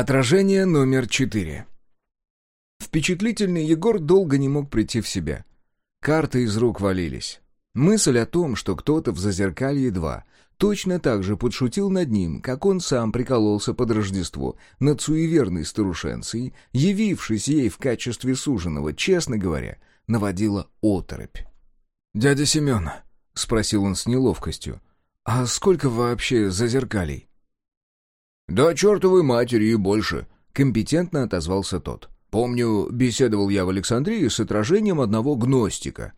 Отражение номер четыре. Впечатлительный Егор долго не мог прийти в себя. Карты из рук валились. Мысль о том, что кто-то в Зазеркалье 2 точно так же подшутил над ним, как он сам прикололся под Рождество над суеверной старушенцией, явившись ей в качестве суженого, честно говоря, наводила оторопь. «Дядя Семен», — спросил он с неловкостью, — «а сколько вообще Зазеркалей?» «Да чертовой матери и больше», — компетентно отозвался тот. «Помню, беседовал я в Александрии с отражением одного гностика».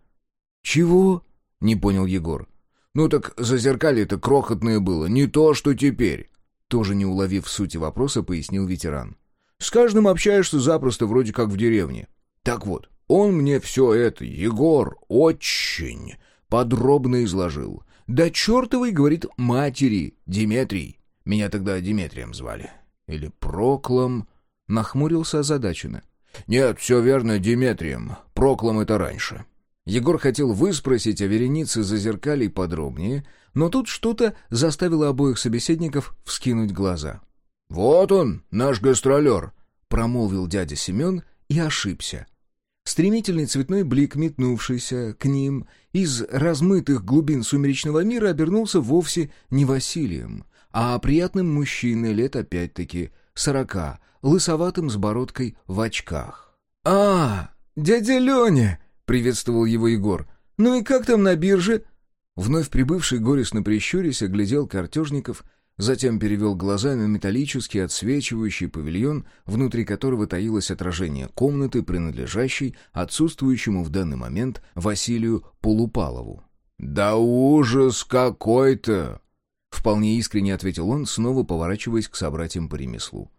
«Чего?» — не понял Егор. «Ну так зазеркалье-то крохотное было, не то, что теперь». Тоже не уловив сути вопроса, пояснил ветеран. «С каждым общаешься запросто, вроде как в деревне. Так вот, он мне все это, Егор, очень подробно изложил. Да чертовой, говорит, матери, Диметрий. Меня тогда Диметрием звали. Или Проклом. Нахмурился озадаченно. Нет, все верно, Диметрием. Проклом это раньше. Егор хотел выспросить о веренице зазеркалей подробнее, но тут что-то заставило обоих собеседников вскинуть глаза. «Вот он, наш гастролер», — промолвил дядя Семен и ошибся. Стремительный цветной блик, метнувшийся к ним из размытых глубин сумеречного мира, обернулся вовсе не Василием, а приятным мужчиной лет опять-таки сорока, лысоватым с бородкой в очках. «А, дядя Леня!» — приветствовал его Егор. «Ну и как там на бирже?» Вновь прибывший горестно прищурясь оглядел картежников, затем перевел глаза на металлический отсвечивающий павильон, внутри которого таилось отражение комнаты, принадлежащей отсутствующему в данный момент Василию Полупалову. «Да ужас какой-то!» Вполне искренне ответил он, снова поворачиваясь к собратьям по ремеслу.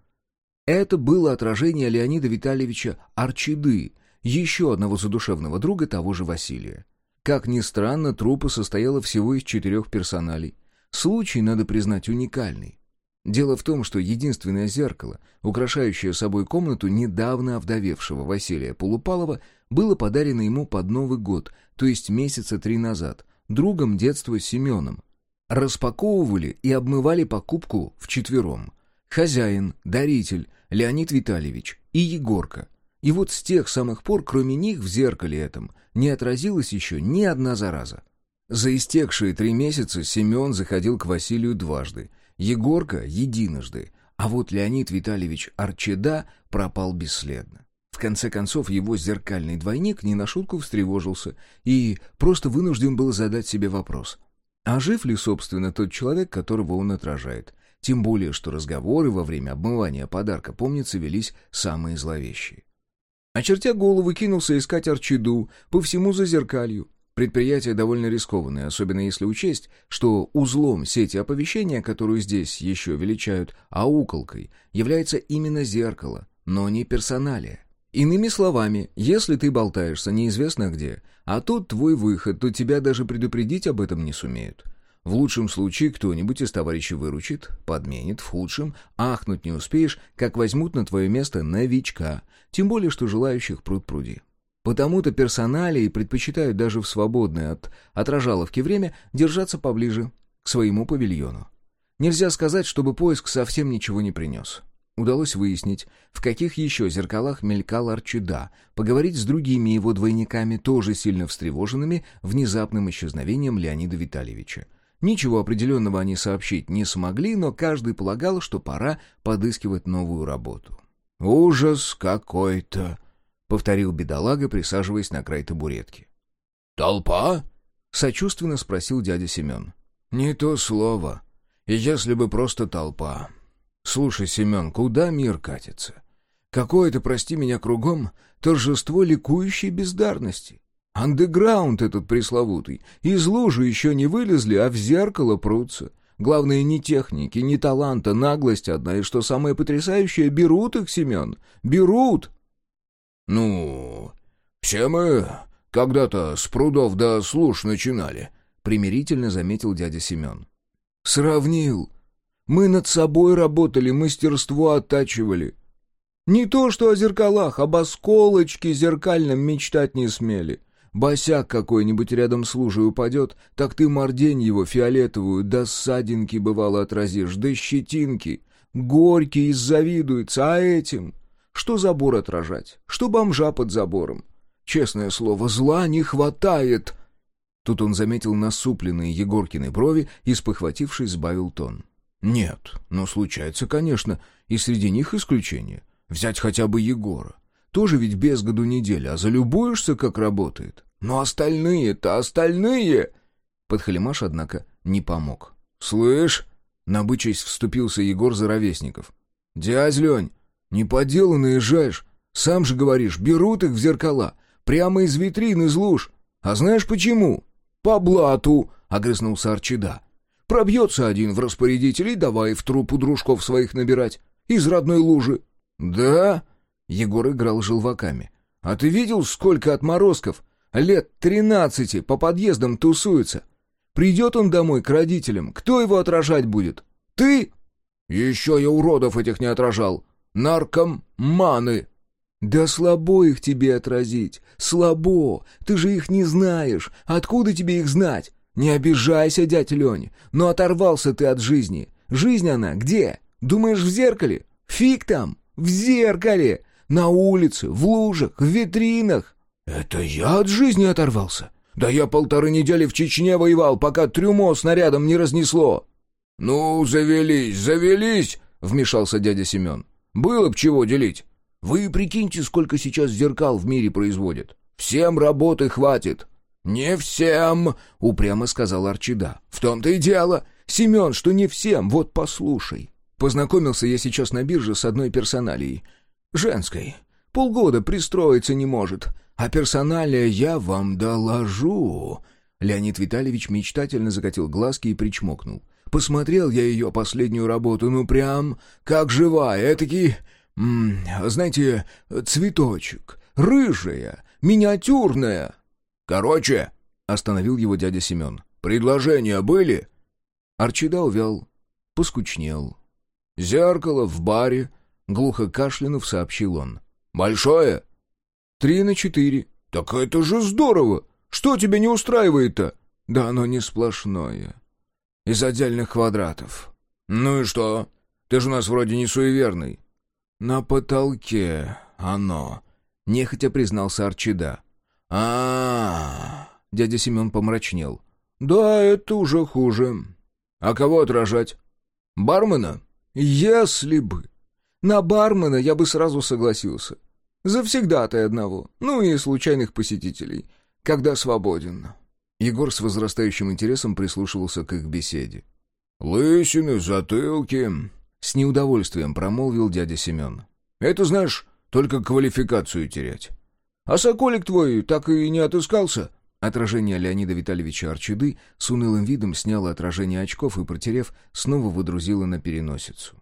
Это было отражение Леонида Витальевича Арчиды, еще одного задушевного друга того же Василия. Как ни странно, трупа состояла всего из четырех персоналей. Случай, надо признать, уникальный. Дело в том, что единственное зеркало, украшающее собой комнату недавно овдовевшего Василия Полупалова, было подарено ему под Новый год, то есть месяца три назад, другом детства Семеном, Распаковывали и обмывали покупку вчетвером. Хозяин, даритель, Леонид Витальевич и Егорка. И вот с тех самых пор, кроме них, в зеркале этом не отразилась еще ни одна зараза. За истекшие три месяца Семен заходил к Василию дважды, Егорка — единожды, а вот Леонид Витальевич Арчеда пропал бесследно. В конце концов, его зеркальный двойник не на шутку встревожился и просто вынужден был задать себе вопрос — а жив ли, собственно, тот человек, которого он отражает? Тем более, что разговоры во время обмывания подарка, помнится, велись самые зловещие. Очертя голову, кинулся искать Арчиду по всему зазеркалью. Предприятие довольно рискованное, особенно если учесть, что узлом сети оповещения, которую здесь еще величают ауколкой, является именно зеркало, но не персоналия. Иными словами, если ты болтаешься неизвестно где, а тут твой выход, то тебя даже предупредить об этом не сумеют. В лучшем случае кто-нибудь из товарищей выручит, подменит, в худшем ахнуть не успеешь, как возьмут на твое место новичка, тем более что желающих пруд пруди. Потому-то персоналии предпочитают даже в свободное от отражаловки время держаться поближе к своему павильону. Нельзя сказать, чтобы поиск совсем ничего не принес. Удалось выяснить, в каких еще зеркалах мелькал Арчида, поговорить с другими его двойниками, тоже сильно встревоженными внезапным исчезновением Леонида Витальевича. Ничего определенного они сообщить не смогли, но каждый полагал, что пора подыскивать новую работу. «Ужас какой-то!» — повторил бедолага, присаживаясь на край табуретки. «Толпа?» — сочувственно спросил дядя Семен. «Не то слово. Если бы просто толпа. «Слушай, Семен, куда мир катится? Какое-то, прости меня, кругом торжество ликующей бездарности. Андеграунд этот пресловутый. Из лужи еще не вылезли, а в зеркало прутся. Главное, ни техники, ни таланта, наглость одна, и что самое потрясающее, берут их, Семен, берут!» «Ну, все мы когда-то с прудов до служ начинали», — примирительно заметил дядя Семен. «Сравнил», мы над собой работали, мастерство оттачивали. Не то что о зеркалах, об осколочке зеркальном мечтать не смели. Босяк какой-нибудь рядом с лужей упадет, так ты мордень его фиолетовую до ссадинки бывало отразишь, до щетинки. Горький завидуется, а этим? Что забор отражать? Что бомжа под забором? Честное слово, зла не хватает!» Тут он заметил насупленные Егоркины брови и, спохватившись, сбавил тон. «Нет, но случается, конечно, и среди них исключение. Взять хотя бы Егора. Тоже ведь без году неделя, а залюбуешься, как работает. Но остальные-то, остальные...» Подхалимаш, однако, не помог. «Слышь?» — набычась вступился Егор за ровесников. «Дядь Лень, не по делу наезжаешь. Сам же говоришь, берут их в зеркала. Прямо из витрин, из луж. А знаешь почему?» «По блату!» — огрызнулся Арчида. «Пробьется один в распорядителей, давай в трупу дружков своих набирать. Из родной лужи». «Да?» — Егор играл желваками. «А ты видел, сколько отморозков? Лет тринадцати по подъездам тусуются. Придет он домой к родителям, кто его отражать будет? Ты?» «Еще я уродов этих не отражал. Наркоманы!» «Да слабо их тебе отразить, слабо, ты же их не знаешь, откуда тебе их знать? Не обижайся, дядь Лень, но оторвался ты от жизни. Жизнь она где? Думаешь, в зеркале? Фиг там, в зеркале, на улице, в лужах, в витринах». «Это я от жизни оторвался? Да я полторы недели в Чечне воевал, пока трюмо снарядом не разнесло». «Ну, завелись, завелись!» — вмешался дядя Семен. «Было б чего делить. Вы прикиньте, сколько сейчас зеркал в мире производят. Всем работы хватит». «Не всем», — упрямо сказал Арчида. «В том-то и дело. Семен, что не всем, вот послушай. Познакомился я сейчас на бирже с одной персоналией. Женской. Полгода пристроиться не может. А персоналия я вам доложу». Леонид Витальевич мечтательно закатил глазки и причмокнул. «Посмотрел я ее последнюю работу, ну прям как живая, этакий знаете, цветочек, рыжая, миниатюрная». «Короче», — остановил его дядя Семен, — «предложения были?» Арчида увял, поскучнел. «Зеркало в баре», — глухо кашлянув сообщил он. «Большое?» «Три на четыре». «Так это же здорово! Что тебя не устраивает-то?» «Да оно не сплошное. Из отдельных квадратов». «Ну и что? Ты же у нас вроде не суеверный. «На потолке оно», — нехотя признался Арчида. А, Дядя Семен помрачнел. «Да, это уже хуже. А кого отражать? Бармена? Если бы. На бармена я бы сразу согласился. Завсегда-то одного, ну и случайных посетителей, когда свободен». Егор с возрастающим интересом прислушивался к их беседе. «Лысины, затылки, с неудовольствием промолвил дядя Семен. «Это, знаешь, только квалификацию терять. А соколик твой так и не отыскался?» Отражение Леонида Витальевича Арчуды с унылым видом сняло отражение очков и, протерев, снова выдрузило на переносицу.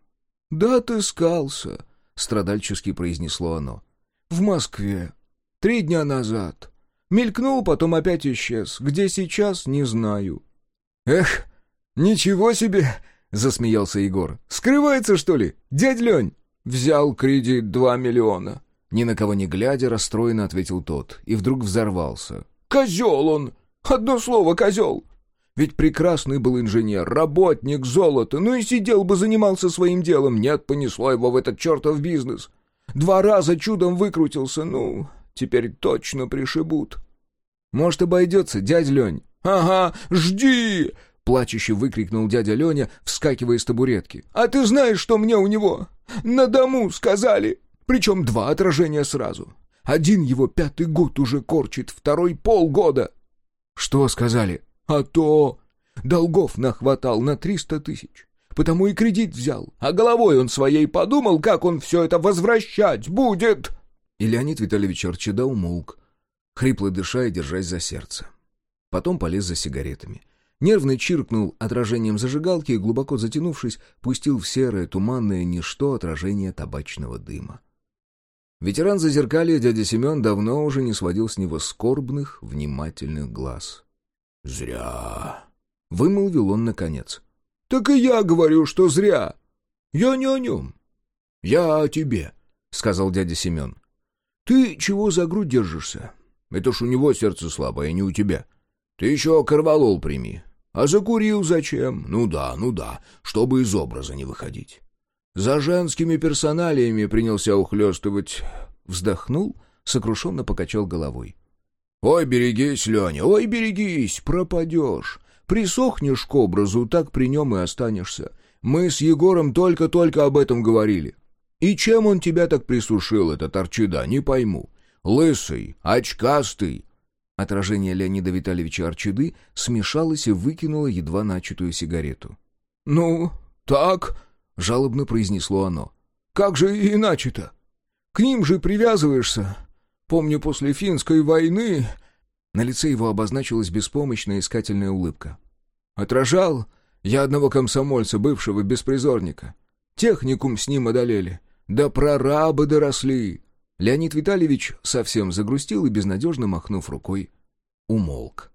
«Да отыскался», — страдальчески произнесло оно. «В Москве. Три дня назад. Мелькнул, потом опять исчез. Где сейчас, не знаю». «Эх, ничего себе!» — засмеялся Егор. «Скрывается, что ли? Дядь Лень!» «Взял кредит два миллиона». Ни на кого не глядя, расстроенно ответил тот, и вдруг взорвался. «Козел он! Одно слово, козел! Ведь прекрасный был инженер, работник золота, ну и сидел бы, занимался своим делом. Нет, понесло его в этот чертов бизнес. Два раза чудом выкрутился, ну, теперь точно пришибут». «Может, обойдется, дядь Лень?» «Ага, жди!» Плачуще выкрикнул дядя Леня, вскакивая с табуретки. «А ты знаешь, что мне у него? На дому сказали! Причем два отражения сразу. Один его пятый год уже корчит, второй полгода!» «Что сказали?» «А то! Долгов нахватал на триста тысяч. Потому и кредит взял. А головой он своей подумал, как он все это возвращать будет!» И Леонид Витальевич Арчеда умолк, хрипло дыша и держась за сердце. Потом полез за сигаретами. Нервно чиркнул отражением зажигалки и, глубоко затянувшись, пустил в серое туманное ничто отражение табачного дыма. Ветеран зазеркалья дядя Семен давно уже не сводил с него скорбных, внимательных глаз. «Зря!» — вымолвил он наконец. «Так и я говорю, что зря! Я не о нем. Я о тебе!» — сказал дядя Семен. «Ты чего за грудь держишься? Это ж у него сердце слабое, а не у тебя. Ты еще корвалол прими, а закурил зачем? Ну да, ну да, чтобы из образа не выходить. За женскими персоналиями принялся ухлёстывать. Вздохнул, сокрушенно покачал головой. «Ой, берегись, Леня, ой, берегись, пропадешь. Присохнешь к образу, так при нем и останешься. Мы с Егором только-только об этом говорили. И чем он тебя так присушил, этот Арчида, не пойму. Лысый, очкастый». Отражение Леонида Витальевича Арчиды смешалось и выкинуло едва начатую сигарету. «Ну, так», — жалобно произнесло оно. «Как же иначе-то? К ним же привязываешься. Помню, после финской войны...» На лице его обозначилась беспомощная искательная улыбка. «Отражал я одного комсомольца, бывшего беспризорника. Техникум с ним одолели. Да прорабы доросли!» Леонид Витальевич совсем загрустил и, безнадежно махнув рукой, умолк.